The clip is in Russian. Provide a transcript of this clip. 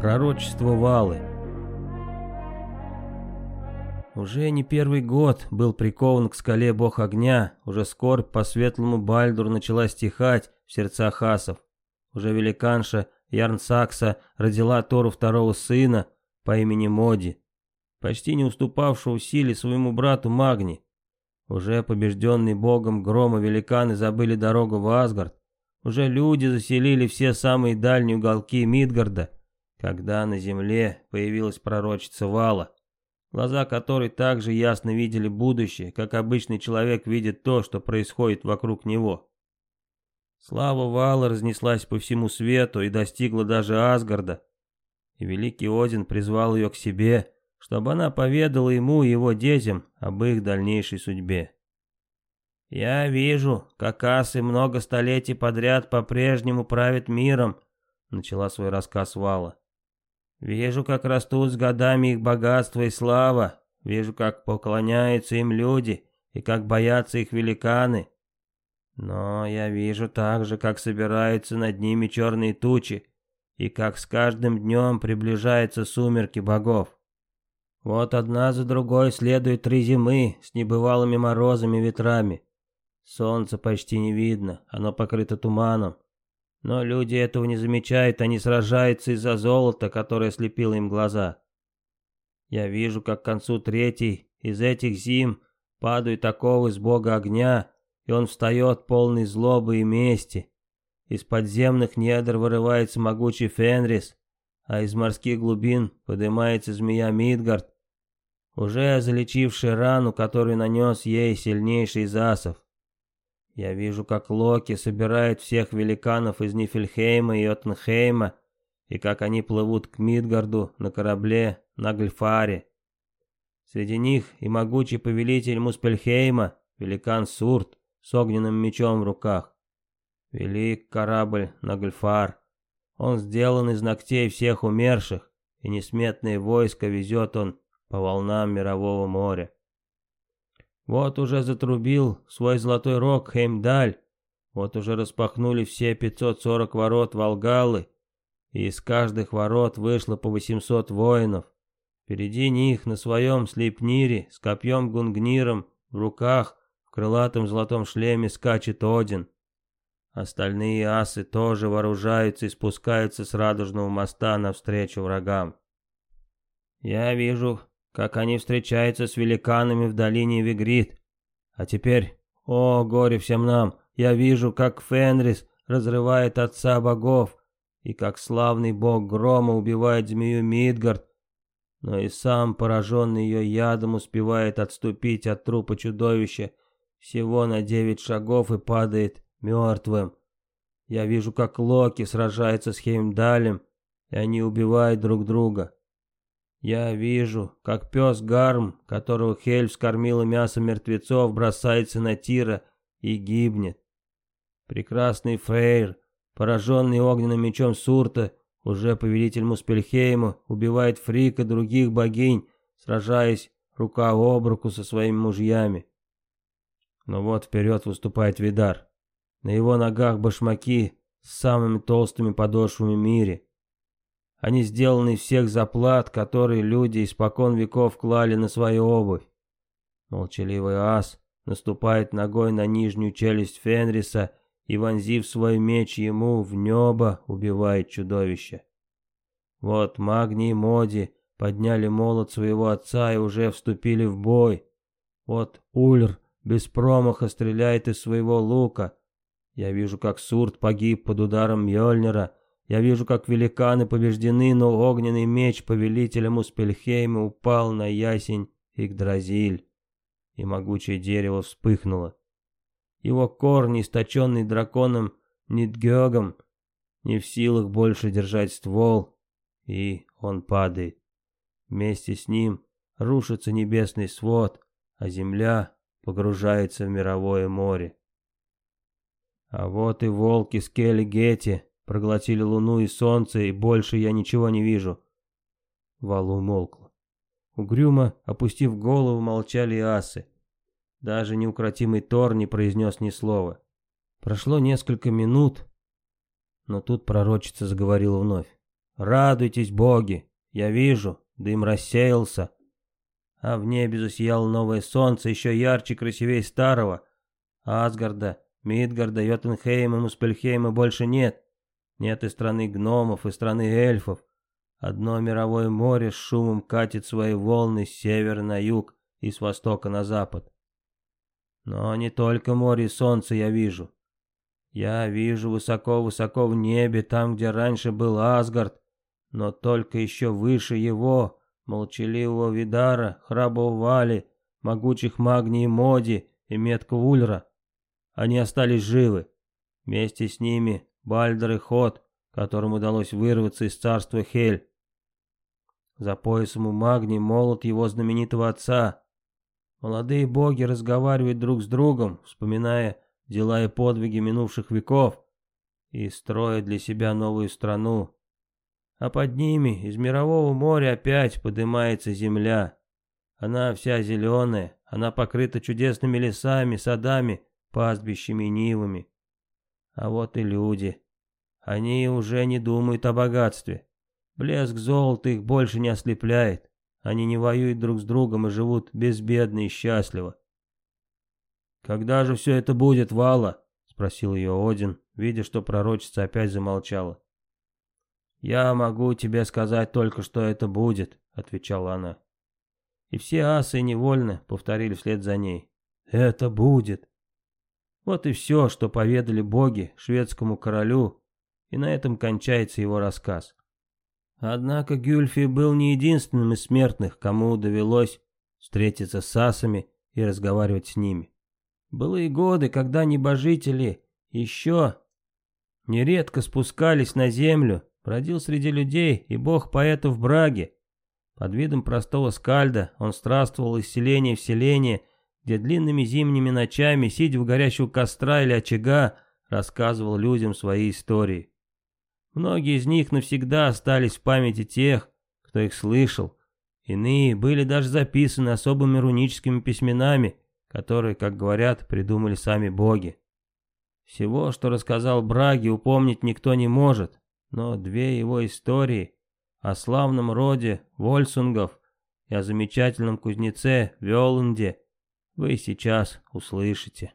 Пророчество Валы. Уже не первый год был прикован к скале бог огня, уже скорбь по светлому Бальдуру начала стихать в сердцах асов. Уже великанша Ярнсакса родила Тору второго сына по имени Моди, почти не уступавшего в силе своему брату Магни. Уже побежденный богом грома великаны забыли дорогу в Асгард, уже люди заселили все самые дальние уголки Мидгарда, когда на земле появилась пророчица Вала, глаза которой также ясно видели будущее, как обычный человек видит то, что происходит вокруг него. Слава Вала разнеслась по всему свету и достигла даже Асгарда, и великий Один призвал ее к себе, чтобы она поведала ему и его детям об их дальнейшей судьбе. «Я вижу, как асы много столетий подряд по-прежнему правят миром», — начала свой рассказ Вала. Вижу, как растут с годами их богатство и слава. Вижу, как поклоняются им люди и как боятся их великаны. Но я вижу также, как собираются над ними черные тучи, и как с каждым днем приближаются сумерки богов. Вот одна за другой следуют три зимы с небывалыми морозами и ветрами. Солнце почти не видно, оно покрыто туманом. Но люди этого не замечают, они сражаются из-за золота, которое слепило им глаза. Я вижу, как к концу третьей из этих зим падают оковы с бога огня, и он встает полный злобы и мести. Из подземных недр вырывается могучий Фенрис, а из морских глубин поднимается змея Мидгард, уже залечивший рану, которую нанес ей сильнейший из асов. Я вижу, как Локи собирает всех великанов из Нифельхейма и Отенхейма, и как они плывут к Мидгарду на корабле на Гальфаре. Среди них и могучий повелитель Муспельхейма, великан Сурт, с огненным мечом в руках. Велик корабль на Гальфар. Он сделан из ногтей всех умерших, и несметное войско везет он по волнам мирового моря. Вот уже затрубил свой золотой рог Хеймдаль, вот уже распахнули все 540 ворот Волгалы, и из каждых ворот вышло по 800 воинов. Впереди них на своем слепнире с копьем гунгниром в руках в крылатом золотом шлеме скачет Один. Остальные асы тоже вооружаются и спускаются с радужного моста навстречу врагам. Я вижу как они встречаются с великанами в долине Вигрид. А теперь, о, горе всем нам, я вижу, как Фенрис разрывает отца богов, и как славный бог грома убивает змею Мидгард, но и сам, пораженный ее ядом, успевает отступить от трупа чудовища всего на девять шагов и падает мертвым. Я вижу, как Локи сражается с Хеймдалем, и они убивают друг друга. Я вижу, как пес Гарм, которого Хель вскормила мясо мертвецов, бросается на Тира и гибнет. Прекрасный Фейр, пораженный огненным мечом Сурта, уже повелитель Муспельхейма, убивает Фрика и других богинь, сражаясь рука об руку со своими мужьями. Но вот вперед выступает Видар. На его ногах башмаки с самыми толстыми подошвами в мире. Они сделаны из всех заплат, которые люди испокон веков клали на свою обувь. Молчаливый ас наступает ногой на нижнюю челюсть Фенриса и, вонзив свой меч ему в небо, убивает чудовище. Вот Магни и Моди подняли молот своего отца и уже вступили в бой. Вот Ульр без промаха стреляет из своего лука. Я вижу, как Сурт погиб под ударом Мьёльнира, я вижу, как великаны побеждены, но огненный меч повелителя Муспельхейма упал на ясень Игдразиль, и могучее дерево вспыхнуло. Его корни, источенные драконом Нидгёгом, не в силах больше держать ствол, и он падает. Вместе с ним рушится небесный свод, а земля погружается в мировое море. А вот и волки Скелли Гетти Проглотили луну и солнце, и больше я ничего не вижу. Валу умолкла. Угрюмо, опустив голову, молчали асы. Даже неукротимый Тор не произнес ни слова. Прошло несколько минут, но тут пророчица заговорила вновь. Радуйтесь, боги, я вижу, дым рассеялся. А в небе засияло новое солнце, еще ярче красивее старого. Асгарда, Мидгарда, Йотунхейма, Муспельхейма больше нет. Нет и страны гномов, и страны эльфов. Одно мировое море с шумом катит свои волны с севера на юг и с востока на запад. Но не только море и солнце я вижу. Я вижу высоко-высоко в небе, там, где раньше был Асгард, но только еще выше его, молчаливого Видара, храброго Вали, могучих Магни и Моди и метка Ульра. Они остались живы. Вместе с ними Бальдер и Ход, которым удалось вырваться из царства Хель. За поясом у Магни молот его знаменитого отца. Молодые боги разговаривают друг с другом, вспоминая дела и подвиги минувших веков, и строят для себя новую страну. А под ними из мирового моря опять поднимается земля. Она вся зеленая, она покрыта чудесными лесами, садами, пастбищами и нивами. А вот и люди. Они уже не думают о богатстве. Блеск золота их больше не ослепляет. Они не воюют друг с другом и живут безбедно и счастливо. «Когда же все это будет, Вала?» — спросил ее Один, видя, что пророчица опять замолчала. «Я могу тебе сказать только, что это будет», — отвечала она. И все асы невольно повторили вслед за ней. «Это будет». Вот и все, что поведали боги шведскому королю, и на этом кончается его рассказ. Однако Гюльфи был не единственным из смертных, кому довелось встретиться с асами и разговаривать с ними. Былые годы, когда небожители еще нередко спускались на землю, бродил среди людей и бог поэтов Браги. Под видом простого скальда он странствовал из селения в селение, где длинными зимними ночами, сидя в горящего костра или очага, рассказывал людям свои истории. Многие из них навсегда остались в памяти тех, кто их слышал. Иные были даже записаны особыми руническими письменами, которые, как говорят, придумали сами боги. Всего, что рассказал Браги, упомнить никто не может, но две его истории о славном роде Вольсунгов и о замечательном кузнеце Вёланде вы сейчас услышите.